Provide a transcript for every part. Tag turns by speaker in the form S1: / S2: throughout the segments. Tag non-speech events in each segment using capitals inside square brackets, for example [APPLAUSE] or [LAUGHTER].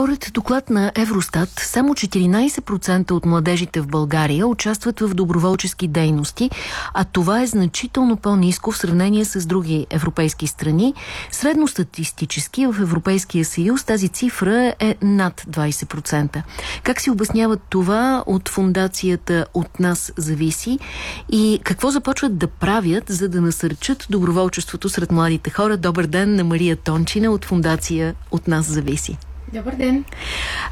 S1: Според доклад на Евростат, само 14% от младежите в България участват в доброволчески дейности, а това е значително по-низко в сравнение с други европейски страни. Средностатистически в Европейския съюз тази цифра е над 20%. Как си обясняват това от фундацията От нас зависи и какво започват да правят, за да насърчат доброволчеството сред младите хора? Добър ден на Мария Тончина от фундация От нас зависи.
S2: Добър ден!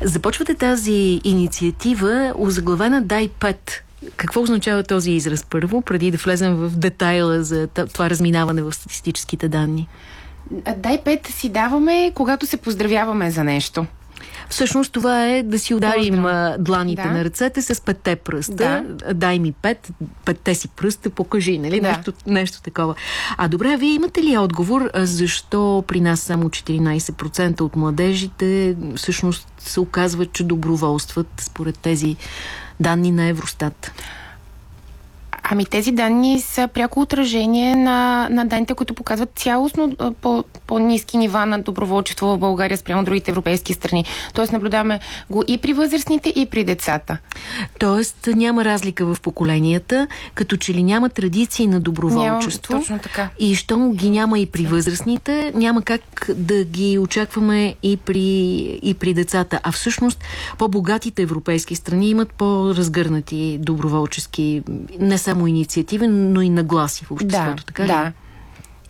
S1: Започвате тази инициатива, озаглавена Дай пет. Какво означава този израз първо, преди да влезем в детайла за това разминаване в статистическите данни?
S2: Дай пет си даваме, когато се поздравяваме за нещо.
S1: Всъщност това е да си ударим а, дланите да. на ръцете с петте пръста. Да. Дай ми пет, петте си пръста, покажи, нали? Да. Нещо, нещо такова. А добре, вие имате ли отговор защо при нас само 14% от младежите всъщност се оказват, че доброволстват според тези данни на Евростат?
S2: Ами тези данни са пряко отражение на, на данните, които показват цялостно по, по-низки нива на доброволчество в България спрямо другите европейски страни. Тоест наблюдаваме го и при възрастните, и при децата.
S1: Тоест няма разлика в поколенията, като че ли няма традиции на доброволчество.
S2: Няма, точно така.
S1: И щом ги няма и при възрастните, няма как да ги очакваме и при, и при децата. А всъщност по-богатите европейски страни имат по-разгърнати доброволчески, не само инициативен, но и нагласи в обществото.
S2: Да,
S1: така
S2: да.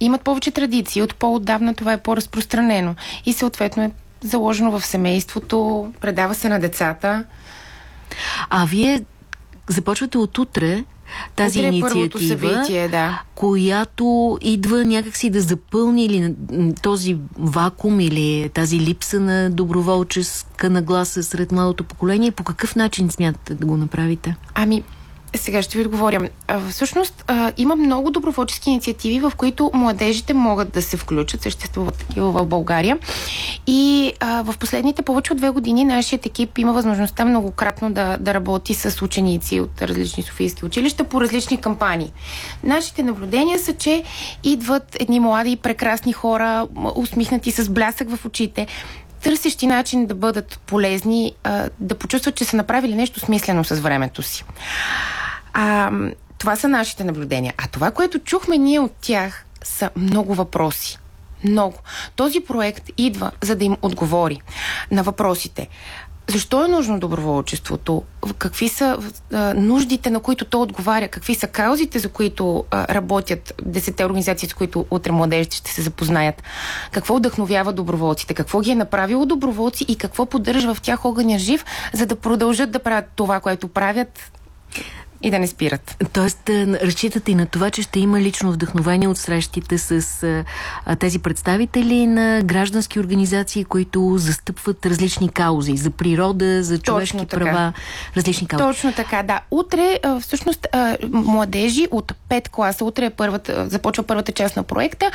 S2: Имат повече традиции. От по-отдавна това е по-разпространено. И съответно е заложено в семейството, предава се на децата.
S1: А вие започвате от утре тази
S2: Утре е
S1: инициатива,
S2: събитие, да.
S1: която идва някакси да запълни или този вакуум или тази липса на доброволческа нагласа сред младото поколение. По какъв начин смятате да го направите?
S2: Ами, сега ще ви отговоря. Всъщност има много доброволчески инициативи, в които младежите могат да се включат, съществуват такива в България. И в последните повече от две години нашият екип има възможността многократно да, да работи с ученици от различни софийски училища по различни кампании. Нашите наблюдения са, че идват едни млади и прекрасни хора, усмихнати с блясък в очите, търсещи начин да бъдат полезни, да почувстват, че са направили нещо смислено с времето си. А, това са нашите наблюдения. А това, което чухме ние от тях, са много въпроси. Много. Този проект идва, за да им отговори на въпросите. Защо е нужно доброволчеството? Какви са а, нуждите, на които то отговаря? Какви са каузите, за които а, работят десете организации, с които утре младежите ще се запознаят? Какво вдъхновява доброволците? Какво ги е направило доброволци и какво поддържа в тях огъня жив, за да продължат да правят това, което правят и да не спират.
S1: Тоест, разчитате и на това, че ще има лично вдъхновение от срещите с а, тези представители на граждански организации, които застъпват различни каузи за природа, за човешки Точно права, така. различни каузи.
S2: Точно така, да. Утре, а, всъщност, младежи от 5 класа, утре е първата, започва първата част на проекта,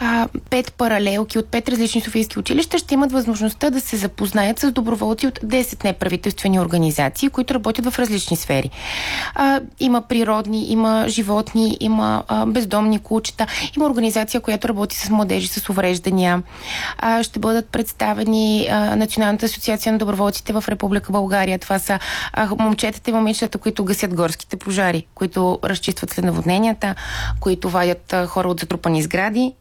S2: 5 паралелки от 5 различни софийски училища ще имат възможността да се запознаят с доброволци от 10 неправителствени организации, които работят в различни сфери а, има природни, има животни, има а, бездомни кучета, има организация, която работи с младежи с увреждания. А, ще бъдат представени а, Националната асоциация на доброволците в Република България. Това са а, момчетата и момичетата, които гасят горските пожари, които разчистват след наводненията, които вадят а, хора от затрупани сгради.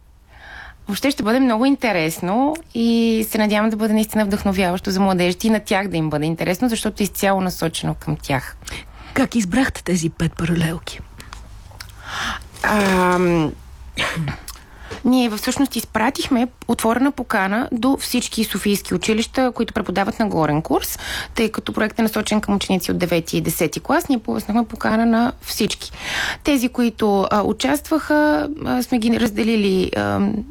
S2: Въобще ще бъде много интересно и се надявам да бъде наистина вдъхновяващо за младежите и на тях да им бъде интересно, защото е изцяло насочено към тях.
S1: Как избрахте тези пет паралелки?
S2: А, ние всъщност изпратихме отворена покана до всички софийски училища, които преподават на горен курс, тъй като проектът е насочен към ученици от 9 и 10 клас. Ние повеснахме покана на всички. Тези, които а, участваха, а, сме ги разделили а,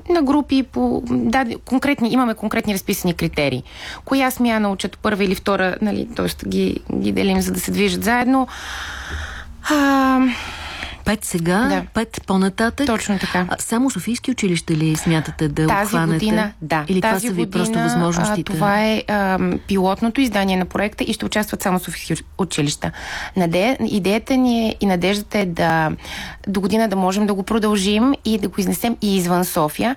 S2: на групи по... Да, конкретни, имаме конкретни разписани критерии. Коя смяна учат първа или втора, нали, т.е. Ги, ги делим за да се движат заедно. А,
S1: Пет сега,
S2: Да.
S1: пет по-нататък.
S2: Точно така.
S1: А, само Софийски училища ли смятате да
S2: Тази
S1: обхванете?
S2: година, да.
S1: Или
S2: тази
S1: това са ви
S2: година,
S1: просто възможностите?
S2: А, това е а, пилотното издание на проекта и ще участват само Софийски училища. Наде... Идеята ни е и надеждата е да до година да можем да го продължим и да го изнесем и извън София,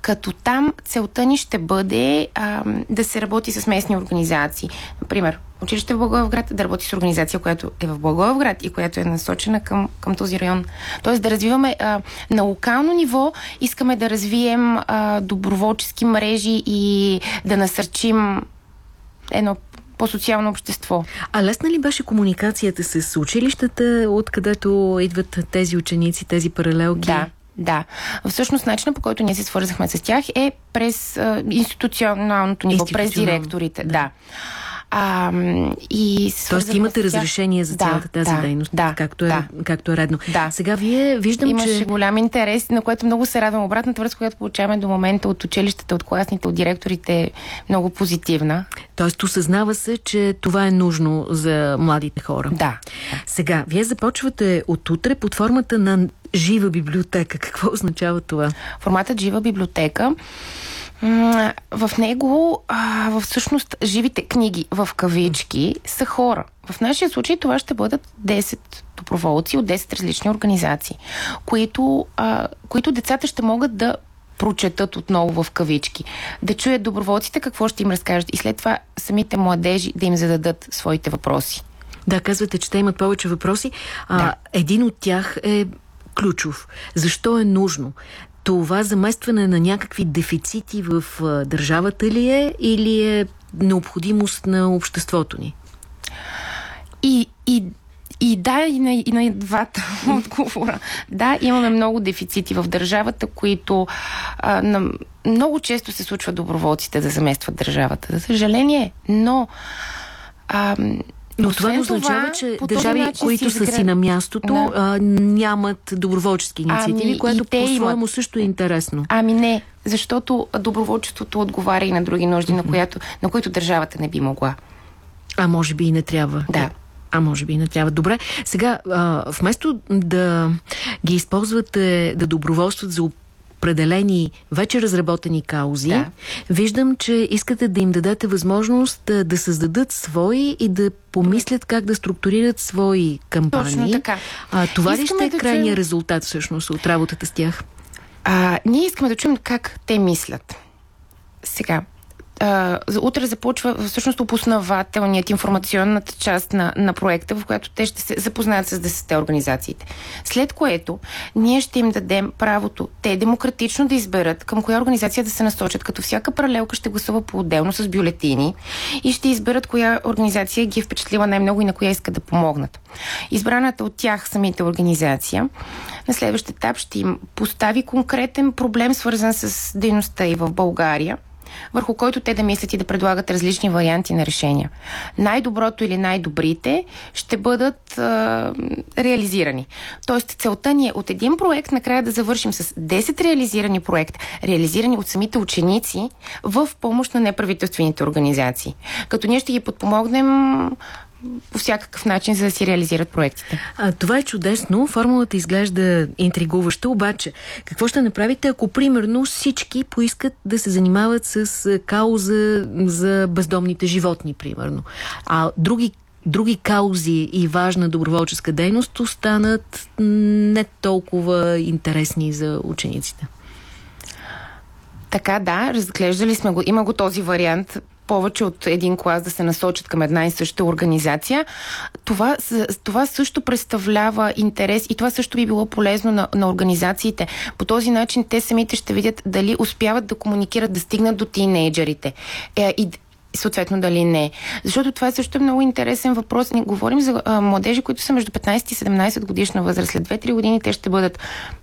S2: като там целта ни ще бъде а, да се работи с местни организации. Например, училище в Благоевград да работи с организация, която е в Благоевград и която е насочена към, към този район. Тоест да развиваме а, на локално ниво, искаме да развием а, доброволчески мрежи и да насърчим едно по-социално общество.
S1: А лесна ли беше комуникацията с училищата, откъдето идват тези ученици, тези паралелки?
S2: Да. Да. Всъщност начинът по който ние се свързахме с тях е през а, институционалното ниво, през директорите. Да. да. А, и
S1: Тоест имате разрешение за
S2: Да,
S1: цялата тази
S2: да,
S1: дейност,
S2: да,
S1: както, е,
S2: да.
S1: както е редно.
S2: Да.
S1: Сега вие виждам,
S2: Имаше
S1: че...
S2: голям интерес, на което много се радвам. Обратната връзка, която получаваме до момента от училищата, от класните, от директорите е много позитивна.
S1: Тоест осъзнава се, че това е нужно за младите хора.
S2: Да.
S1: Сега, вие започвате от утре под формата на жива библиотека. Какво означава това?
S2: Форматът жива библиотека. В него, а, всъщност, живите книги в кавички са хора. В нашия случай това ще бъдат 10 доброволци от 10 различни организации, които, а, които децата ще могат да прочетат отново в кавички, да чуят доброволците какво ще им разкажат и след това самите младежи да им зададат своите въпроси.
S1: Да, казвате, че те имат повече въпроси. А,
S2: Да.
S1: Един от тях е ключов. Защо е нужно? Това заместване на някакви дефицити в държавата ли е или е необходимост на обществото ни?
S2: И, и, и да, и на, и на двата [LAUGHS] отговора. Да, имаме много дефицити в държавата, които а, на, много често се случва доброволците да заместват държавата. За съжаление, но. А,
S1: Но това не
S2: освен
S1: означава, че държави,
S2: начин
S1: които са си на мястото,
S2: Да.
S1: а, нямат доброволчески инициативи,
S2: Ами,
S1: което по-своему
S2: имат.
S1: също е интересно.
S2: Ами не, защото доброволчеството отговаря и на други нужди, на, която, на които държавата не би могла.
S1: А може би и не трябва.
S2: Да.
S1: А може би и не трябва. Добре, сега, а, вместо да ги използвате да доброволстват за определени вече разработени каузи,
S2: Да.
S1: виждам, че искате да им дадете възможност да, да създадат свои и да помислят как да структурират свои кампании.
S2: Точно така.
S1: А, това ли
S2: Искаме
S1: ще е
S2: да
S1: крайният
S2: чуем-
S1: резултат всъщност от работата с тях?
S2: А, ние искаме да чуем как те мислят. Сега, а, утре започва всъщност опознавателният информационната част на, на проекта, в която те ще се запознаят с 10 организациите. След което ние ще им дадем правото те демократично да изберат към коя организация да се насочат, като всяка паралелка ще гласува по-отделно с бюлетини и ще изберат коя организация ги е впечатлила най-много и на коя искат да помогнат. Избраната от тях самите организация на следващ етап ще им постави конкретен проблем, свързан с дейността и в България, върху който те да мислят и да предлагат различни варианти на решения. Най-доброто или най-добрите ще бъдат а, реализирани. Тоест, целта ни е от един проект накрая да завършим с 10 реализирани проекта, реализирани от самите ученици в помощ на неправителствените организации. Като ние ще ги подпомогнем по всякакъв начин, за да си реализират проектите.
S1: А, това е чудесно. Формулата изглежда интригуваща, обаче какво ще направите, ако примерно всички поискат да се занимават с кауза за бездомните животни, примерно, а други други каузи и важна доброволческа дейност останат не толкова интересни за учениците.
S2: Така, да, разглеждали сме го. Има го този вариант повече от един клас да се насочат към една и съща организация. Това, това също представлява интерес и това също би било полезно на, на организациите. По този начин те самите ще видят дали успяват да комуникират, да стигнат до тинейджерите. Е, и съответно дали не. Защото това е също е много интересен въпрос. Ние говорим за а, младежи, които са между 15 и 17 годишна възраст. След 2-3 години те ще бъдат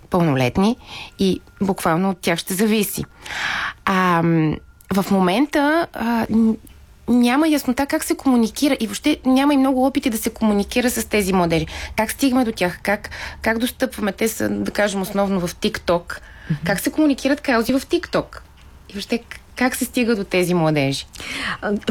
S2: пълнолетни и буквално от тях ще зависи. А, в момента а, няма яснота как се комуникира и въобще няма и много опити да се комуникира с тези младежи. Как стигаме до тях? Как, как достъпваме? Те са, да кажем, основно в TikTok. Как се комуникират каузи в TikTok? И въобще как се стига до тези младежи.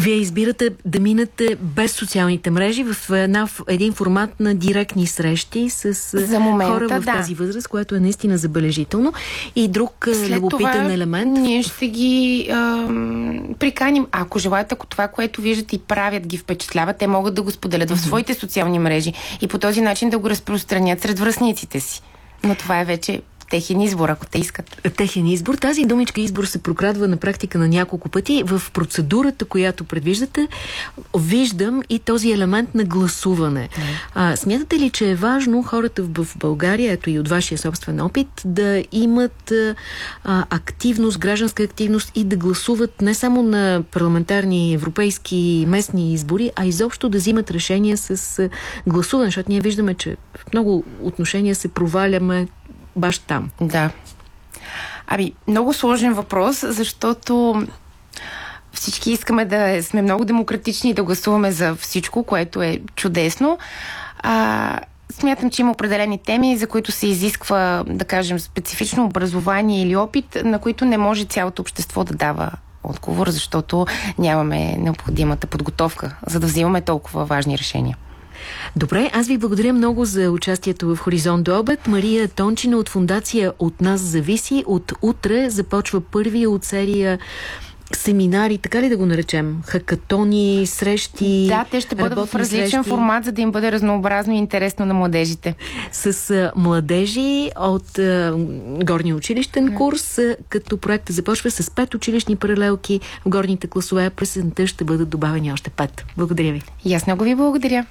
S1: Вие избирате да минете без социалните мрежи в една, един формат на директни срещи с
S2: За момента,
S1: хора в
S2: да.
S1: тази възраст, което е наистина забележително. И друг
S2: След
S1: любопитен
S2: това,
S1: елемент.
S2: Ние ще ги ам, приканим. Ако желаят, ако това, което виждат и правят, ги впечатлява, те могат да го споделят в своите социални мрежи и по този начин да го разпространят сред връзниците си. Но това е вече техен избор, ако те искат.
S1: Техен избор. Тази думичка избор се прокрадва на практика на няколко пъти. В процедурата, която предвиждате, виждам и този елемент на гласуване. А, смятате ли, че е важно хората в България, ето и от вашия собствен опит, да имат а, активност, гражданска активност и да гласуват не само на парламентарни, европейски, местни избори, а изобщо да взимат решения с гласуване, защото ние виждаме, че в много отношения се проваляме баш там.
S2: Да. Ами, много сложен въпрос, защото всички искаме да сме много демократични и да гласуваме за всичко, което е чудесно. А, смятам, че има определени теми, за които се изисква, да кажем, специфично образование или опит, на които не може цялото общество да дава отговор, защото нямаме необходимата подготовка, за да взимаме толкова важни решения.
S1: Добре, аз ви благодаря много за участието в Хоризонт до обед. Мария Тончина от фундация От нас зависи. От утре започва първия от серия семинари, така ли да го наречем? Хакатони, срещи.
S2: Да, те ще бъдат в различен срещи. формат, за да им бъде разнообразно и интересно на младежите.
S1: С а, младежи от а, горния училищен курс, а, като проектът започва с пет училищни паралелки в горните класове. През ще бъдат добавени още пет. Благодаря ви.
S2: И аз много ви благодаря.